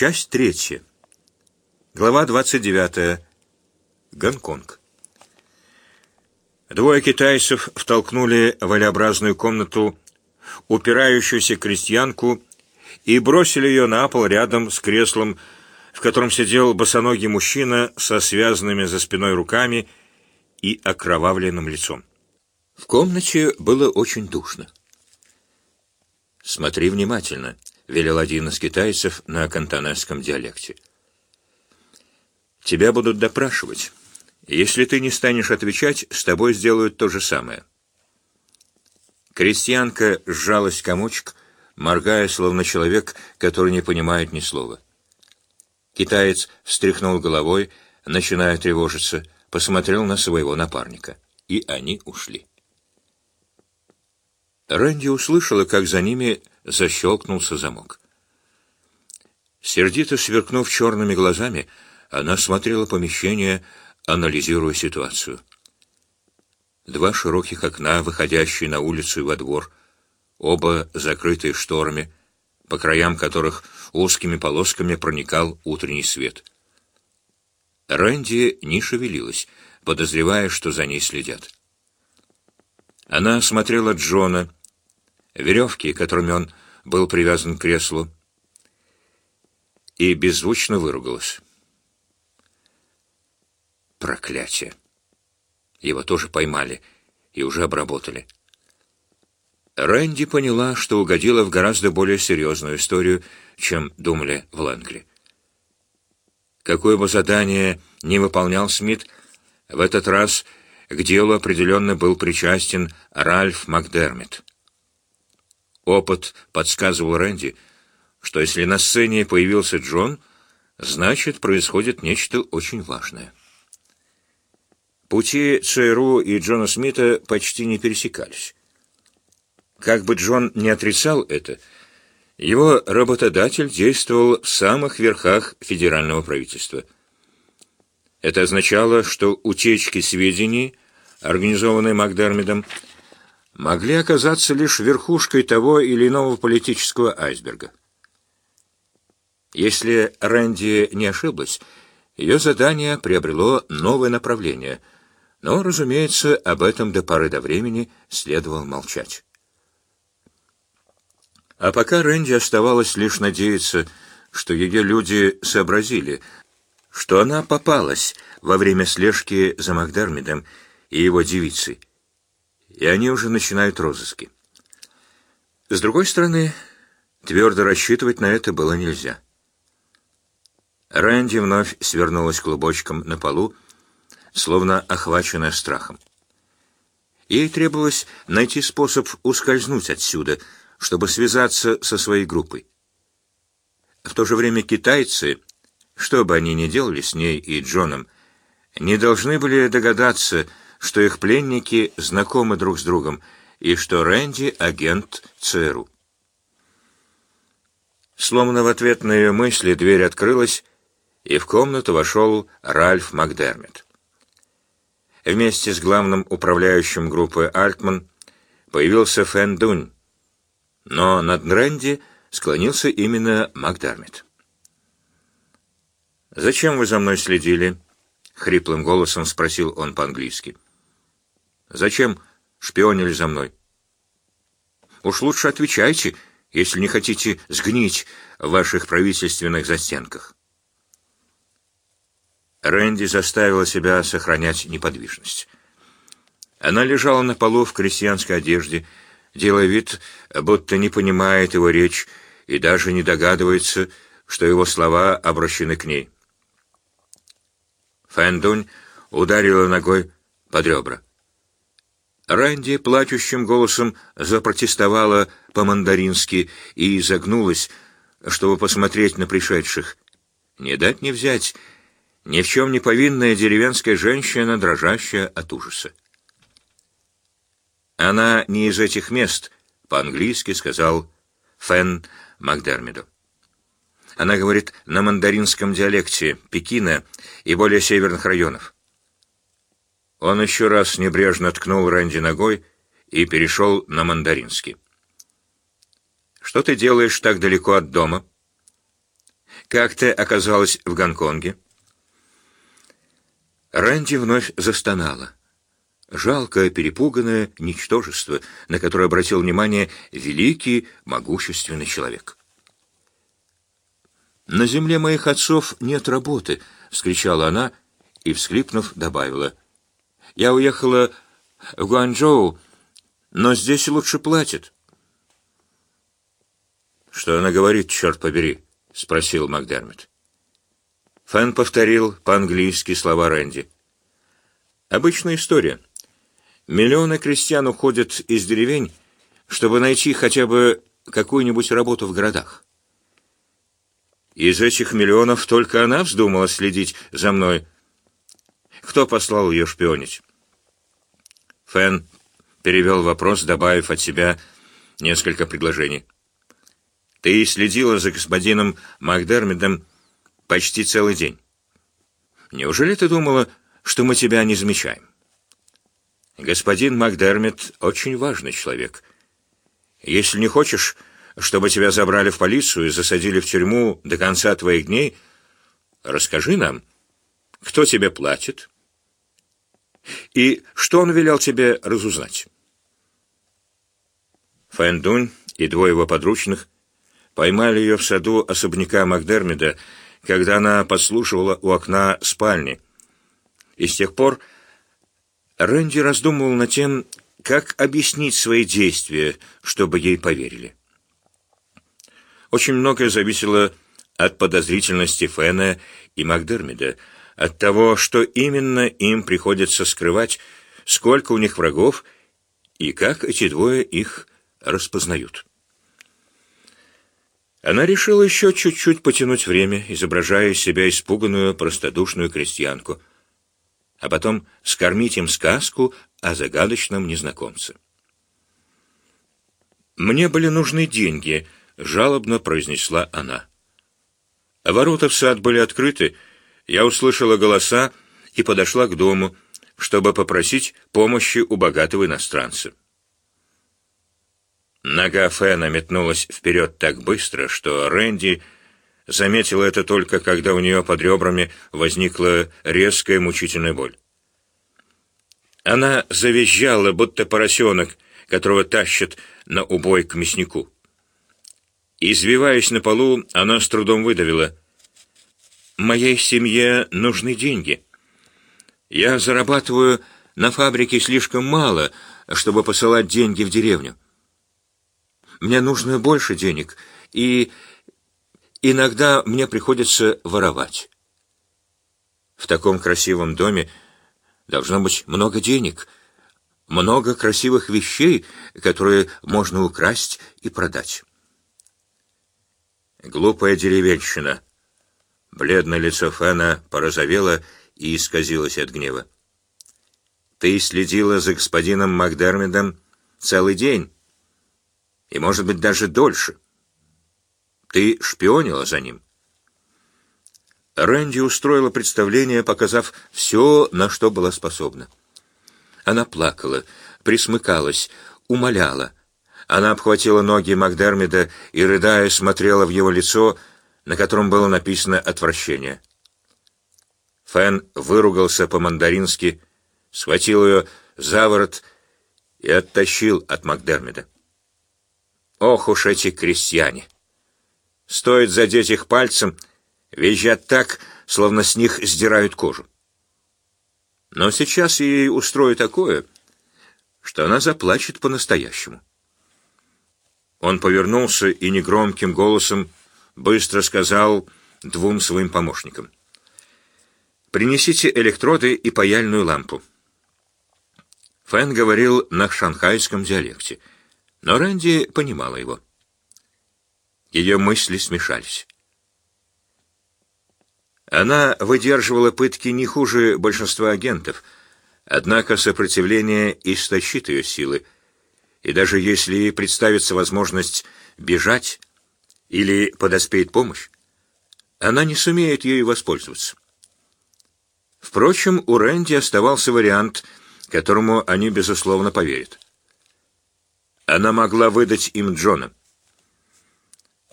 Часть третья. Глава 29. Гонконг. Двое китайцев втолкнули в волеобразную комнату упирающуюся крестьянку и бросили ее на пол рядом с креслом, в котором сидел босоногий мужчина со связанными за спиной руками и окровавленным лицом. В комнате было очень душно. «Смотри внимательно», — велел один из китайцев на кантонесском диалекте. «Тебя будут допрашивать. Если ты не станешь отвечать, с тобой сделают то же самое». Крестьянка сжалась комочек, моргая, словно человек, который не понимает ни слова. Китаец встряхнул головой, начиная тревожиться, посмотрел на своего напарника, и они ушли. Рэнди услышала, как за ними защелкнулся замок. Сердито сверкнув черными глазами, она смотрела помещение, анализируя ситуацию. Два широких окна, выходящие на улицу и во двор, оба закрытые шторами, по краям которых узкими полосками проникал утренний свет. Рэнди не шевелилась, подозревая, что за ней следят. Она смотрела Джона, веревки, которыми он был привязан к креслу, и беззвучно выругалась. Проклятие! Его тоже поймали и уже обработали. Рэнди поняла, что угодила в гораздо более серьезную историю, чем думали в Лэнгли. Какое бы задание не выполнял Смит, в этот раз к делу определенно был причастен Ральф Макдермит. Опыт подсказывал Рэнди, что если на сцене появился Джон, значит, происходит нечто очень важное. Пути ЦРУ и Джона Смита почти не пересекались. Как бы Джон не отрицал это, его работодатель действовал в самых верхах федерального правительства. Это означало, что утечки сведений, организованные Макдермидом, могли оказаться лишь верхушкой того или иного политического айсберга. Если Рэнди не ошиблась, ее задание приобрело новое направление, но, разумеется, об этом до поры до времени следовало молчать. А пока Рэнди оставалось лишь надеяться, что ее люди сообразили, что она попалась во время слежки за Макдермидом и его девицей, и они уже начинают розыски. С другой стороны, твердо рассчитывать на это было нельзя. Рэнди вновь свернулась клубочком на полу, словно охваченная страхом. Ей требовалось найти способ ускользнуть отсюда, чтобы связаться со своей группой. В то же время китайцы, что бы они ни делали с ней и Джоном, не должны были догадаться, что их пленники знакомы друг с другом и что Рэнди — агент ЦРУ. Словно в ответ на ее мысли дверь открылась, и в комнату вошел Ральф Макдермит. Вместе с главным управляющим группы Альтман появился Фэн Дунь, но над Рэнди склонился именно Макдермит. «Зачем вы за мной следили?» — хриплым голосом спросил он по-английски. Зачем шпионили за мной? Уж лучше отвечайте, если не хотите сгнить в ваших правительственных застенках. Рэнди заставила себя сохранять неподвижность. Она лежала на полу в крестьянской одежде, делая вид, будто не понимает его речь и даже не догадывается, что его слова обращены к ней. Фэндунь ударила ногой под ребра. Ранди плачущим голосом запротестовала по-мандарински и изогнулась, чтобы посмотреть на пришедших. Не дать не взять, ни в чем не повинная деревенская женщина, дрожащая от ужаса. Она не из этих мест, по-английски сказал Фен Макдермиду. Она говорит на мандаринском диалекте Пекина и более северных районов. Он еще раз небрежно ткнул Рэнди ногой и перешел на мандаринский. «Что ты делаешь так далеко от дома?» Как ты оказалась в Гонконге? Рэнди вновь застонала. Жалкое, перепуганное ничтожество, на которое обратил внимание великий, могущественный человек. «На земле моих отцов нет работы!» — вскричала она и, всхлипнув, добавила. «Я уехала в Гуанчжоу, но здесь лучше платят». «Что она говорит, черт побери?» — спросил Макдермит. Фэн повторил по-английски слова Рэнди. «Обычная история. Миллионы крестьян уходят из деревень, чтобы найти хотя бы какую-нибудь работу в городах. Из этих миллионов только она вздумала следить за мной. Кто послал ее шпионить? Фэн перевел вопрос, добавив от себя несколько предложений. Ты следила за господином Макдермидом почти целый день. Неужели ты думала, что мы тебя не замечаем? Господин Макдермит очень важный человек. Если не хочешь, чтобы тебя забрали в полицию и засадили в тюрьму до конца твоих дней, расскажи нам, кто тебе платит и что он велел тебе разузнать. Фэндунь и двое его подручных поймали ее в саду особняка Макдермида, когда она подслушивала у окна спальни. И с тех пор Рэнди раздумывал над тем, как объяснить свои действия, чтобы ей поверили. Очень многое зависело от подозрительности Фэна и Макдермида, от того, что именно им приходится скрывать, сколько у них врагов и как эти двое их распознают. Она решила еще чуть-чуть потянуть время, изображая из себя испуганную, простодушную крестьянку, а потом скормить им сказку о загадочном незнакомце. «Мне были нужны деньги», — жалобно произнесла она. Ворота в сад были открыты, я услышала голоса и подошла к дому, чтобы попросить помощи у богатого иностранца. Нога Фэна метнулась вперед так быстро, что Рэнди заметила это только, когда у нее под ребрами возникла резкая мучительная боль. Она завизжала, будто поросенок, которого тащат на убой к мяснику. Извиваясь на полу, она с трудом выдавила. «Моей семье нужны деньги. Я зарабатываю на фабрике слишком мало, чтобы посылать деньги в деревню. Мне нужно больше денег, и иногда мне приходится воровать. В таком красивом доме должно быть много денег, много красивых вещей, которые можно украсть и продать. Глупая деревенщина. Бледное лицо Фэна порозовело и исказилось от гнева. Ты следила за господином Макдермидом целый день, и, может быть, даже дольше. Ты шпионила за ним. Рэнди устроила представление, показав все, на что была способна. Она плакала, присмыкалась, умоляла. Она обхватила ноги Макдермида и, рыдая, смотрела в его лицо, на котором было написано отвращение. Фэн выругался по-мандарински, схватил ее за ворот и оттащил от Макдермида. Ох уж эти крестьяне! Стоит задеть их пальцем, визжат так, словно с них сдирают кожу. Но сейчас ей устрою такое, что она заплачет по-настоящему. Он повернулся и негромким голосом быстро сказал двум своим помощникам. «Принесите электроды и паяльную лампу». Фэн говорил на шанхайском диалекте — но Рэнди понимала его. Ее мысли смешались. Она выдерживала пытки не хуже большинства агентов, однако сопротивление истощит ее силы, и даже если ей представится возможность бежать или подоспеет помощь, она не сумеет ею воспользоваться. Впрочем, у Рэнди оставался вариант, которому они, безусловно, поверят. Она могла выдать им Джона.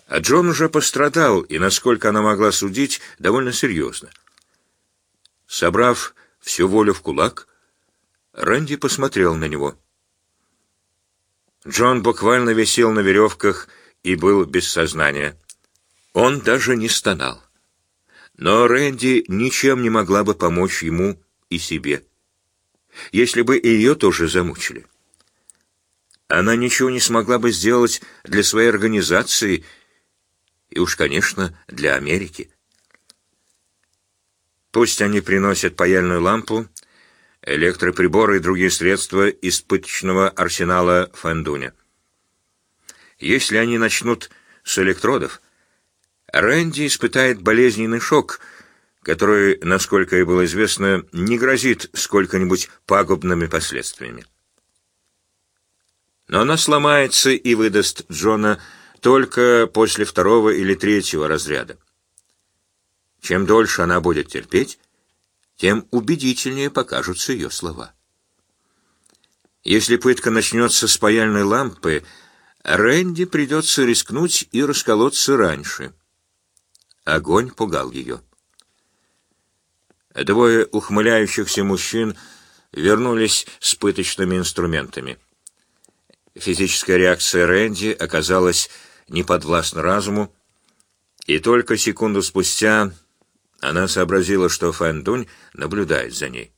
А Джон уже пострадал, и, насколько она могла судить, довольно серьезно. Собрав всю волю в кулак, Рэнди посмотрел на него. Джон буквально висел на веревках и был без сознания. Он даже не стонал. Но Рэнди ничем не могла бы помочь ему и себе, если бы ее тоже замучили. Она ничего не смогла бы сделать для своей организации и уж, конечно, для Америки. Пусть они приносят паяльную лампу, электроприборы и другие средства из пыточного арсенала Фэндуня. Если они начнут с электродов, Рэнди испытает болезненный шок, который, насколько ей было известно, не грозит сколько-нибудь пагубными последствиями. Но она сломается и выдаст Джона только после второго или третьего разряда. Чем дольше она будет терпеть, тем убедительнее покажутся ее слова. Если пытка начнется с паяльной лампы, Рэнди придется рискнуть и расколоться раньше. Огонь пугал ее. Двое ухмыляющихся мужчин вернулись с пыточными инструментами. Физическая реакция Рэнди оказалась неподвластна разуму, и только секунду спустя она сообразила, что Фэн наблюдает за ней.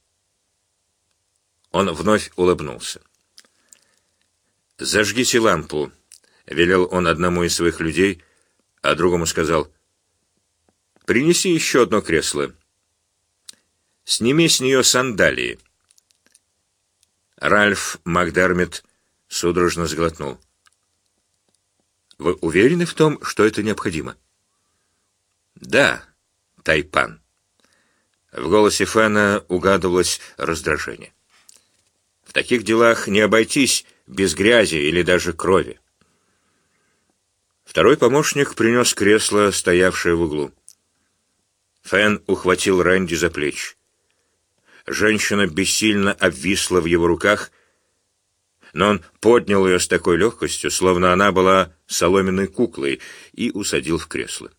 Он вновь улыбнулся. «Зажгите лампу», — велел он одному из своих людей, а другому сказал, «Принеси еще одно кресло. Сними с нее сандалии». Ральф Макдермит судорожно сглотнул. «Вы уверены в том, что это необходимо?» «Да», Тайпан. В голосе Фэна угадывалось раздражение. В таких делах не обойтись без грязи или даже крови. Второй помощник принес кресло, стоявшее в углу. Фэн ухватил Рэнди за плечи. Женщина бессильно обвисла в его руках, но он поднял ее с такой легкостью, словно она была соломенной куклой, и усадил в кресло.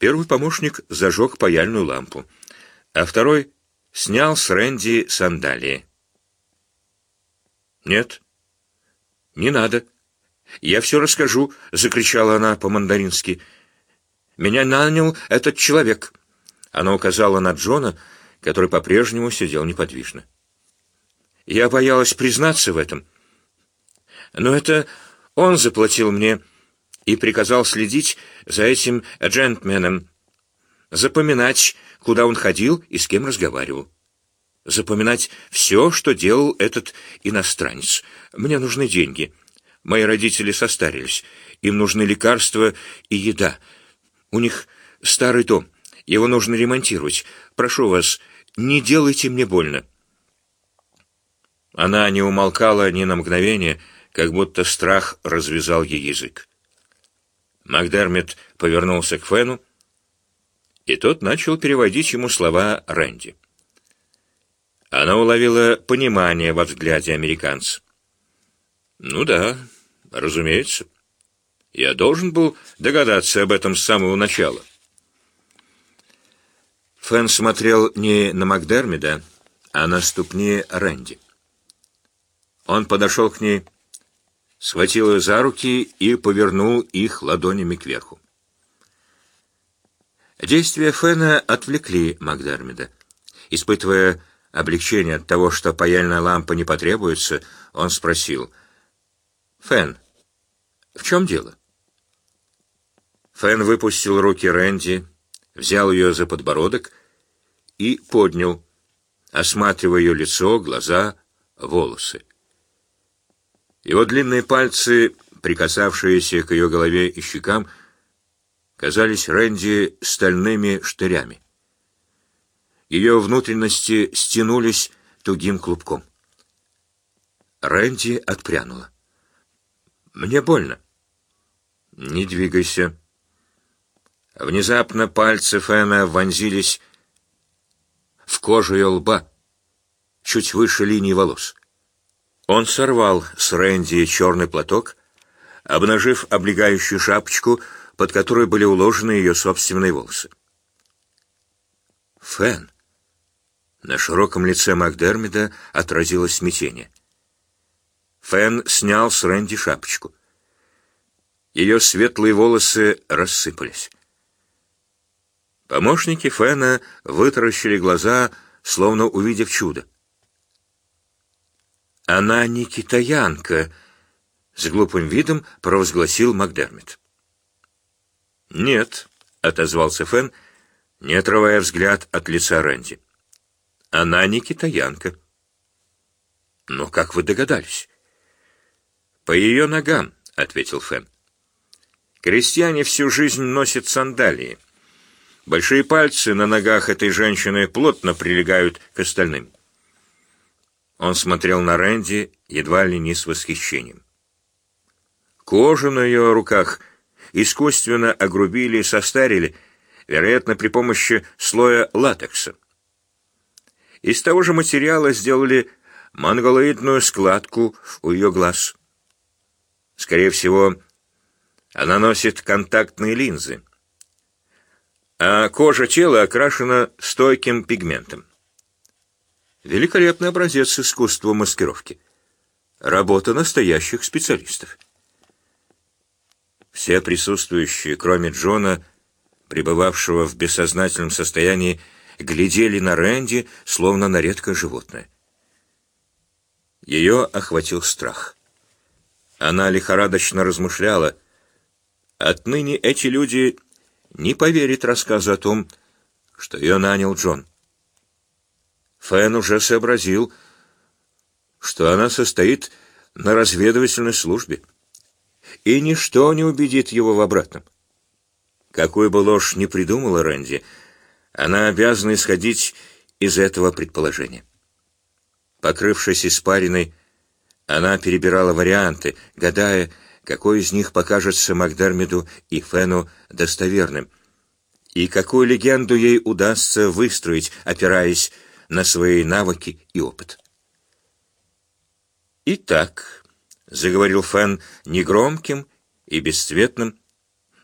Первый помощник зажег паяльную лампу, а второй снял с Рэнди сандалии. «Нет, не надо. Я все расскажу», — закричала она по-мандарински. «Меня нанял этот человек». Она указала на Джона, который по-прежнему сидел неподвижно. Я боялась признаться в этом. Но это он заплатил мне и приказал следить за этим джентльменом, запоминать, куда он ходил и с кем разговаривал. Запоминать все, что делал этот иностранец. Мне нужны деньги. Мои родители состарились. Им нужны лекарства и еда. У них старый дом. Его нужно ремонтировать. Прошу вас, не делайте мне больно. Она не умолкала ни на мгновение, как будто страх развязал ей язык. Макдермит повернулся к Фену, и тот начал переводить ему слова Рэнди. Она уловила понимание во взгляде американца. «Ну да, разумеется. Я должен был догадаться об этом с самого начала». Фэн смотрел не на Макдермида, а на ступни Рэнди. Он подошел к ней схватил ее за руки и повернул их ладонями кверху. Действия Фена отвлекли Макдермида. Испытывая облегчение от того, что паяльная лампа не потребуется, он спросил, «Фен, в чем дело?» Фен выпустил руки Рэнди, взял ее за подбородок и поднял, осматривая ее лицо, глаза, волосы. Его длинные пальцы, прикасавшиеся к ее голове и щекам, казались Рэнди стальными штырями. Ее внутренности стянулись тугим клубком. Рэнди отпрянула. «Мне больно». «Не двигайся». Внезапно пальцы Фэна вонзились в кожу ее лба, чуть выше линии волос. Он сорвал с Рэнди черный платок, обнажив облегающую шапочку, под которой были уложены ее собственные волосы. Фэн. На широком лице Макдермида отразилось смятение. Фэн снял с Рэнди шапочку. Ее светлые волосы рассыпались. Помощники Фэна вытаращили глаза, словно увидев чудо. «Она не китаянка», — с глупым видом провозгласил Макдермит. «Нет», — отозвался Фэн, не отрывая взгляд от лица Рэнди. «Она не китаянка». «Но как вы догадались?» «По ее ногам», — ответил Фэн. «Крестьяне всю жизнь носят сандалии. Большие пальцы на ногах этой женщины плотно прилегают к остальным». Он смотрел на Рэнди едва ли не с восхищением. Кожу на ее руках искусственно огрубили и состарили, вероятно, при помощи слоя латекса. Из того же материала сделали монголоидную складку у ее глаз. Скорее всего, она носит контактные линзы, а кожа тела окрашена стойким пигментом. Великолепный образец искусства маскировки. Работа настоящих специалистов. Все присутствующие, кроме Джона, пребывавшего в бессознательном состоянии, глядели на Рэнди, словно на редкое животное. Ее охватил страх. Она лихорадочно размышляла. Отныне эти люди не поверят рассказу о том, что ее нанял Джон. Фэн уже сообразил, что она состоит на разведывательной службе, и ничто не убедит его в обратном. Какую бы ложь ни придумала Рэнди, она обязана исходить из этого предположения. Покрывшись испариной, она перебирала варианты, гадая, какой из них покажется Макдермиду и Фену достоверным, и какую легенду ей удастся выстроить, опираясь на свои навыки и опыт. «Итак», — заговорил Фэн негромким и бесцветным,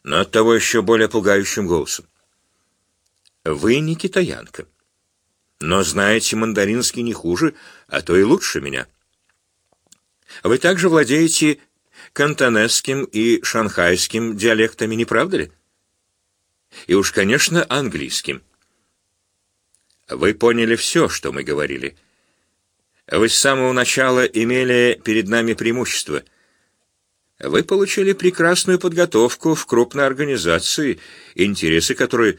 но оттого еще более пугающим голосом. «Вы не китаянка, но знаете мандаринский не хуже, а то и лучше меня. Вы также владеете кантонесским и шанхайским диалектами, не правда ли? И уж, конечно, английским. Вы поняли все, что мы говорили. Вы с самого начала имели перед нами преимущество. Вы получили прекрасную подготовку в крупной организации, интересы которой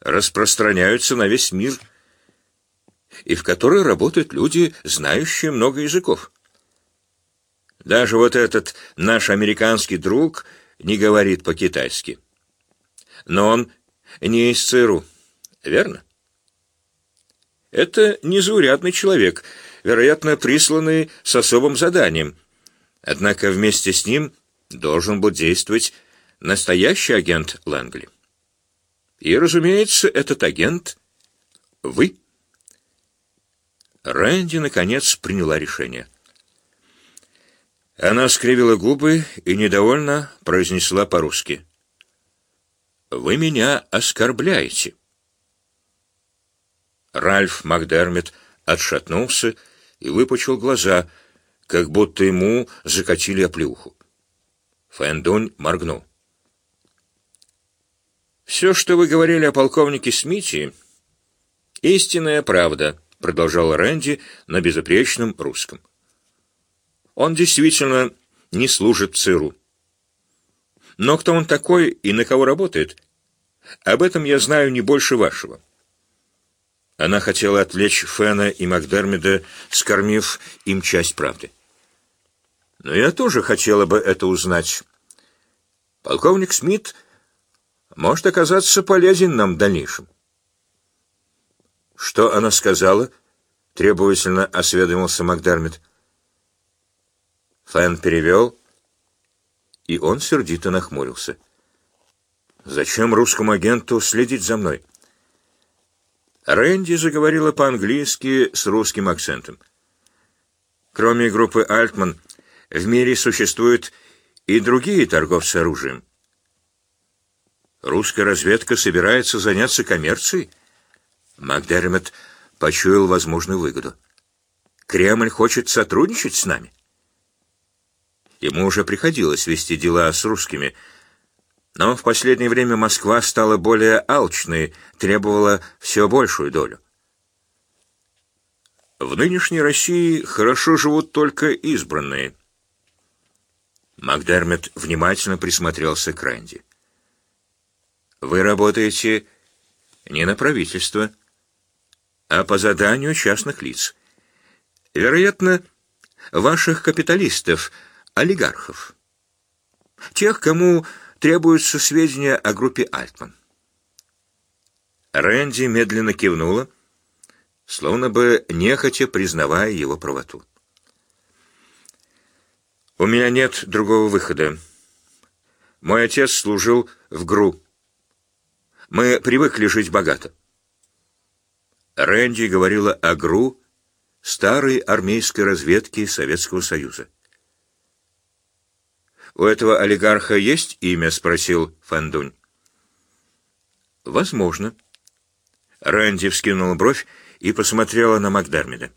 распространяются на весь мир, и в которой работают люди, знающие много языков. Даже вот этот наш американский друг не говорит по-китайски. Но он не из ЦРУ, верно? Это незаурядный человек, вероятно, присланный с особым заданием. Однако вместе с ним должен был действовать настоящий агент Лэнгли. И, разумеется, этот агент — вы. Рэнди, наконец, приняла решение. Она скривила губы и недовольно произнесла по-русски. «Вы меня оскорбляете». Ральф Макдермит отшатнулся и выпучил глаза, как будто ему закатили оплеуху. Фэндунь моргнул. «Все, что вы говорили о полковнике Смити, истинная правда», — продолжал Рэнди на безупречном русском. «Он действительно не служит ЦРУ. Но кто он такой и на кого работает, об этом я знаю не больше вашего». Она хотела отвлечь Фена и Макдермида, скормив им часть правды. Но я тоже хотела бы это узнать. Полковник Смит может оказаться полезен нам в дальнейшем. Что она сказала? Требовательно осведомился Макдермид. Фэн перевел, и он сердито нахмурился. Зачем русскому агенту следить за мной? Рэнди заговорила по-английски с русским акцентом. Кроме группы Альтман, в мире существует и другие торговцы оружием. Русская разведка собирается заняться коммерцией. Макдермет почуял возможную выгоду. Кремль хочет сотрудничать с нами. Ему уже приходилось вести дела с русскими, но в последнее время Москва стала более алчной, требовала все большую долю. В нынешней России хорошо живут только избранные. Макдермет внимательно присмотрелся к Рэнди. Вы работаете не на правительство, а по заданию частных лиц. Вероятно, ваших капиталистов, олигархов. Тех, кому требуются сведения о группе Альтман. Рэнди медленно кивнула, словно бы нехотя признавая его правоту. «У меня нет другого выхода. Мой отец служил в ГРУ. Мы привыкли жить богато». Рэнди говорила о ГРУ, старой армейской разведки Советского Союза. «У этого олигарха есть имя?» — спросил Фандунь. «Возможно». Рэнди вскинул бровь и посмотрела на Макдермида.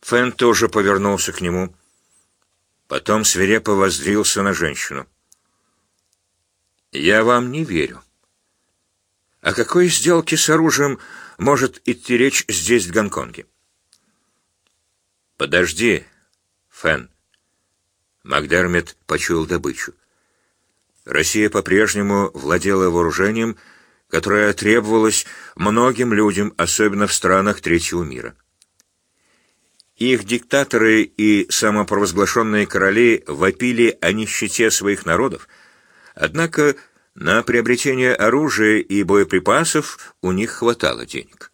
Фэн тоже повернулся к нему. Потом свирепо воззрился на женщину. «Я вам не верю. О какой сделке с оружием может идти речь здесь, в Гонконге?» «Подожди, Фэн». Макдермит почуял добычу. Россия по-прежнему владела вооружением, которое требовалось многим людям, особенно в странах третьего мира. Их диктаторы и самопровозглашенные короли вопили о нищете своих народов, однако на приобретение оружия и боеприпасов у них хватало денег.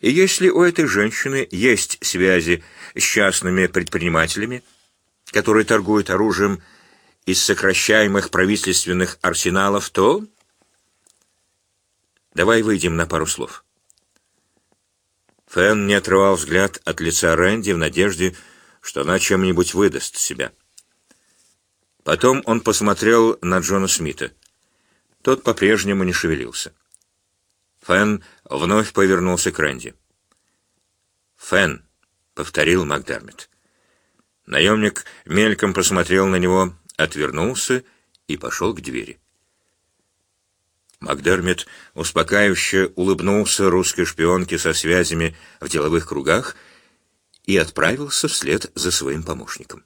И если у этой женщины есть связи с частными предпринимателями, которые торгуют оружием из сокращаемых правительственных арсеналов, то... Давай выйдем на пару слов. Фэн не отрывал взгляд от лица Рэнди в надежде, что она чем-нибудь выдаст себя. Потом он посмотрел на Джона Смита. Тот по-прежнему не шевелился. Фэн вновь повернулся к Рэнди. «Фэн», — повторил Макдермит. Наемник мельком посмотрел на него, отвернулся и пошел к двери. Макдермит успокаивающе улыбнулся русской шпионке со связями в деловых кругах и отправился вслед за своим помощником.